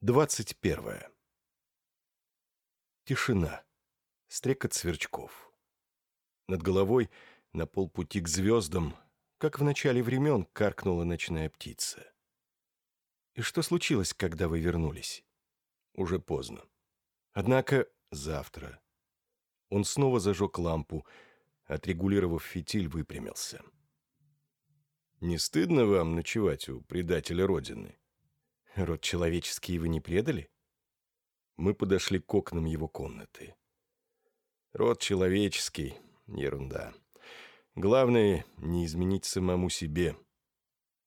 двадцать первое. Тишина. Стрекот сверчков. Над головой, на полпути к звездам, как в начале времен, каркнула ночная птица. И что случилось, когда вы вернулись? Уже поздно. Однако завтра. Он снова зажег лампу, отрегулировав фитиль, выпрямился. «Не стыдно вам ночевать у предателя Родины?» Род человеческий вы не предали? Мы подошли к окнам его комнаты. Род человеческий — ерунда. Главное — не изменить самому себе.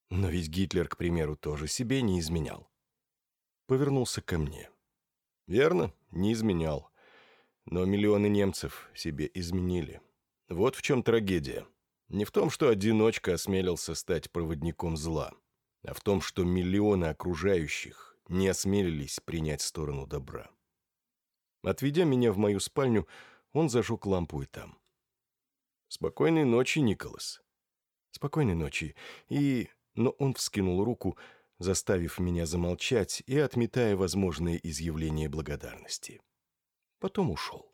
Но ведь Гитлер, к примеру, тоже себе не изменял. Повернулся ко мне. Верно, не изменял. Но миллионы немцев себе изменили. Вот в чем трагедия. Не в том, что одиночка осмелился стать проводником зла а в том, что миллионы окружающих не осмелились принять сторону добра. Отведя меня в мою спальню, он зажег лампу и там. «Спокойной ночи, Николас». «Спокойной ночи». И... Но он вскинул руку, заставив меня замолчать и отметая возможные изъявления благодарности. Потом ушел.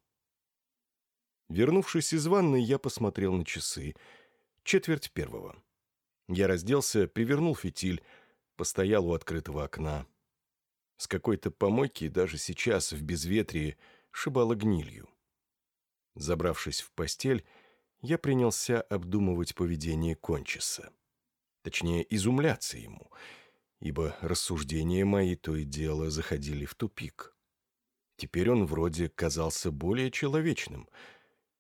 Вернувшись из ванной, я посмотрел на часы. Четверть первого. Я разделся, привернул фитиль, постоял у открытого окна. С какой-то помойки даже сейчас, в безветрии, шибало гнилью. Забравшись в постель, я принялся обдумывать поведение Кончиса. Точнее, изумляться ему, ибо рассуждения мои то и дело заходили в тупик. Теперь он вроде казался более человечным,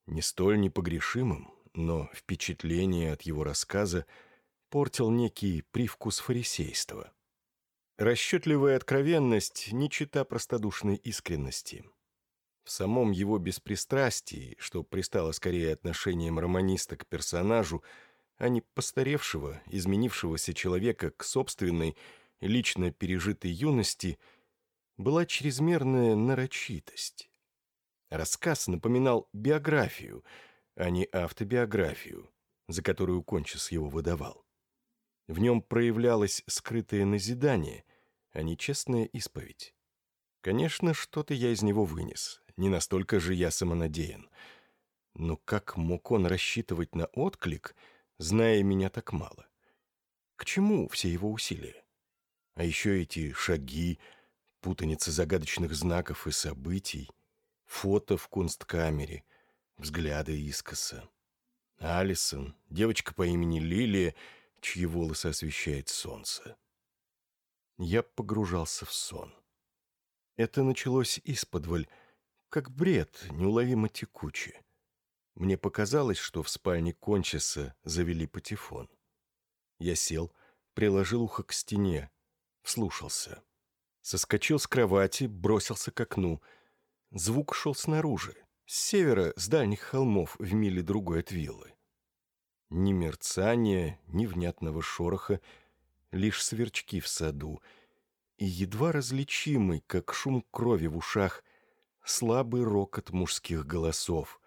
не столь непогрешимым, но впечатление от его рассказа — портил некий привкус фарисейства. Расчетливая откровенность не чита простодушной искренности. В самом его беспристрастии, что пристало скорее отношением романиста к персонажу, а не постаревшего, изменившегося человека к собственной, лично пережитой юности, была чрезмерная нарочитость. Рассказ напоминал биографию, а не автобиографию, за которую Кончис его выдавал. В нем проявлялось скрытое назидание, а не честная исповедь. Конечно, что-то я из него вынес, не настолько же я самонадеян. Но как мог он рассчитывать на отклик, зная меня так мало? К чему все его усилия? А еще эти шаги, путаница загадочных знаков и событий, фото в кунсткамере, взгляды искоса. Алисон, девочка по имени Лилия — чьи волосы освещает солнце. Я погружался в сон. Это началось исподволь, как бред, неуловимо текуче. Мне показалось, что в спальне Кончиса завели патефон. Я сел, приложил ухо к стене, вслушался. Соскочил с кровати, бросился к окну. Звук шел снаружи, с севера, с дальних холмов, в миле другой от виллы. Ни мерцания, ни внятного шороха, лишь сверчки в саду, и едва различимый, как шум крови в ушах, слабый рокот мужских голосов,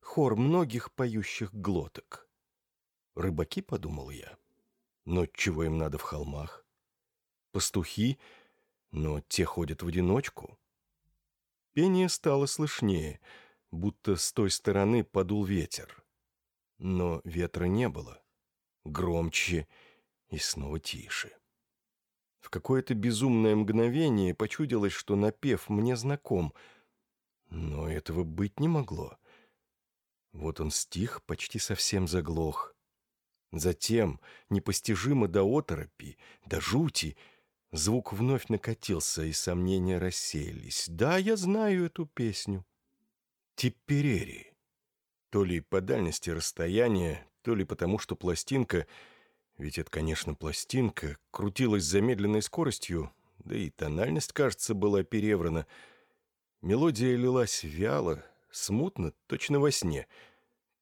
хор многих поющих глоток. Рыбаки, подумал я, но чего им надо в холмах? Пастухи, но те ходят в одиночку. Пение стало слышнее, будто с той стороны подул ветер. Но ветра не было. Громче и снова тише. В какое-то безумное мгновение почудилось, что напев мне знаком. Но этого быть не могло. Вот он стих, почти совсем заглох. Затем, непостижимо до оторопи, до жути, звук вновь накатился, и сомнения рассеялись. Да, я знаю эту песню. Типперери. То ли по дальности расстояния, то ли потому, что пластинка, ведь это, конечно, пластинка, крутилась с замедленной скоростью, да и тональность, кажется, была переврана. Мелодия лилась вяло, смутно, точно во сне,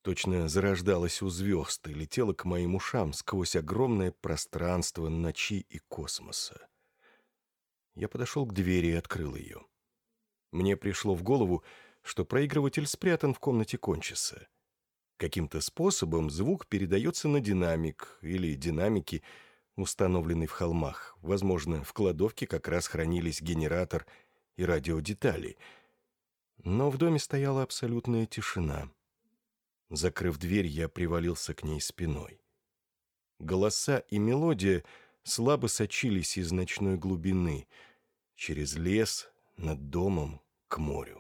точно зарождалась у звезд и летела к моим ушам сквозь огромное пространство ночи и космоса. Я подошел к двери и открыл ее. Мне пришло в голову, что проигрыватель спрятан в комнате Кончиса. Каким-то способом звук передается на динамик или динамики, установленный в холмах. Возможно, в кладовке как раз хранились генератор и радиодетали. Но в доме стояла абсолютная тишина. Закрыв дверь, я привалился к ней спиной. Голоса и мелодия слабо сочились из ночной глубины, через лес, над домом, к морю.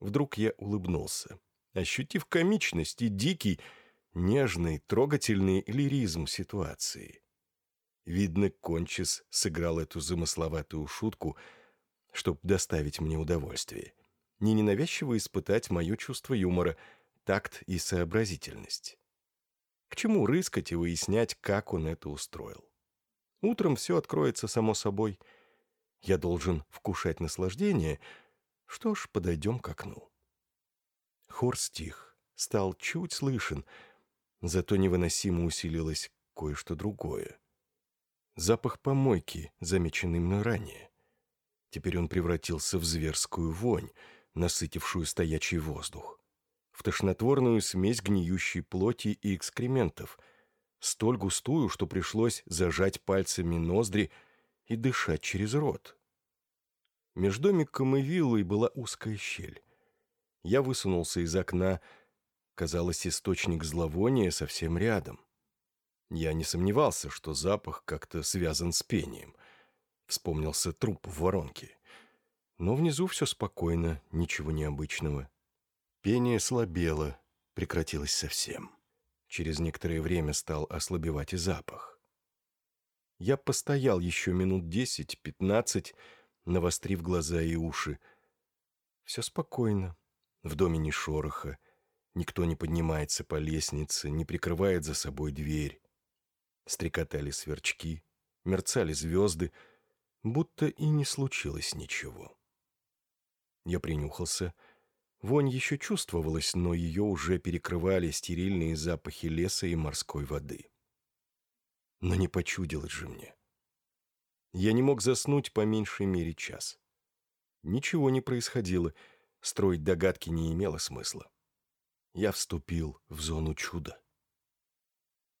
Вдруг я улыбнулся, ощутив комичность и дикий, нежный, трогательный лиризм ситуации. Видно, Кончис сыграл эту замысловатую шутку, чтобы доставить мне удовольствие. Не ненавязчиво испытать мое чувство юмора, такт и сообразительность. К чему рыскать и выяснять, как он это устроил? Утром все откроется само собой. Я должен вкушать наслаждение. Что ж, подойдем к окну. Хор стих, стал чуть слышен — Зато невыносимо усилилось кое-что другое. Запах помойки, замеченный мной ранее. Теперь он превратился в зверскую вонь, насытившую стоячий воздух. В тошнотворную смесь гниющей плоти и экскрементов, столь густую, что пришлось зажать пальцами ноздри и дышать через рот. Между домиком и виллой была узкая щель. Я высунулся из окна, Казалось, источник зловония совсем рядом. Я не сомневался, что запах как-то связан с пением. Вспомнился труп в воронке. Но внизу все спокойно, ничего необычного. Пение слабело, прекратилось совсем. Через некоторое время стал ослабевать и запах. Я постоял еще минут десять-пятнадцать, навострив глаза и уши. Все спокойно, в доме ни шороха, Никто не поднимается по лестнице, не прикрывает за собой дверь. Стрекотали сверчки, мерцали звезды, будто и не случилось ничего. Я принюхался. Вонь еще чувствовалась, но ее уже перекрывали стерильные запахи леса и морской воды. Но не почудилось же мне. Я не мог заснуть по меньшей мере час. Ничего не происходило, строить догадки не имело смысла я вступил в зону чуда.